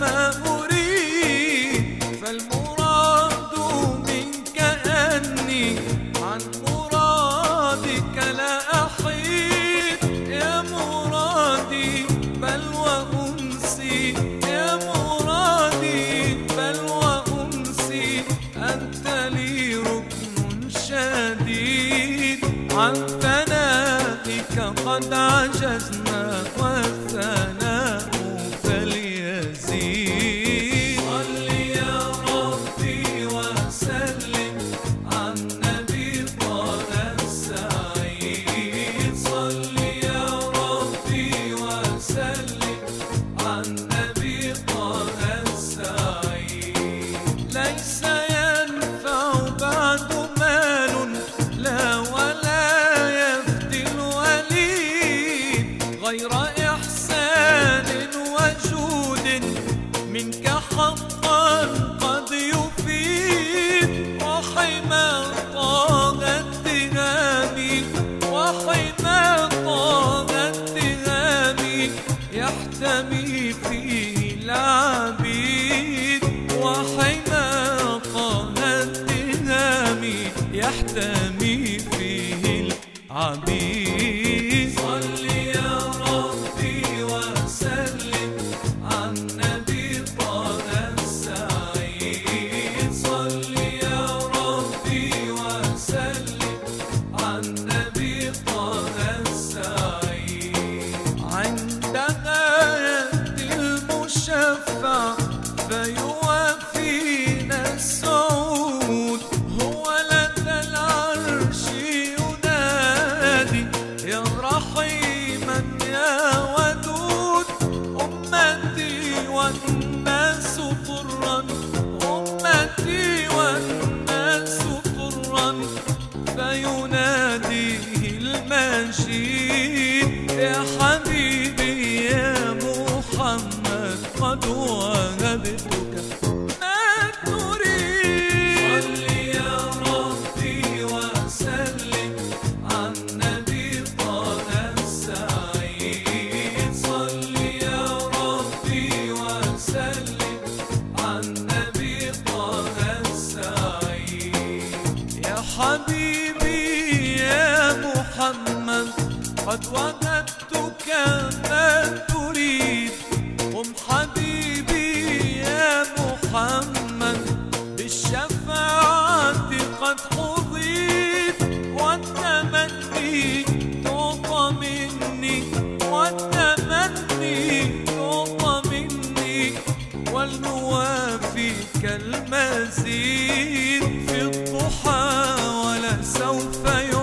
ما أريد فالمراد منك أني عن مرادك لا أحيد يا مرادي بل يا مرادي بل أنت لي ركن شديد. عن قد عجزنا منك حقا قد يفيد. وحما طه اتهامي وحما طه اتهامي يحتمي فيه العبيد. وحما طه اتهامي يحتمي فيه العبيد. فيوفينا السعود. هو العرش ينادي يا رحيما يا ودود. أمتي والناس أمتي والناس المجيد يا حبيبي يا محمد قد حبيبي يا محمد قد وهبتك ما تريد. قم حبيبي يا محمد بالشفاعة قد حظيت. والتمني تعطى مني والتمني تعطى مني. ولنوافيك المزيد في الضحى tão feio.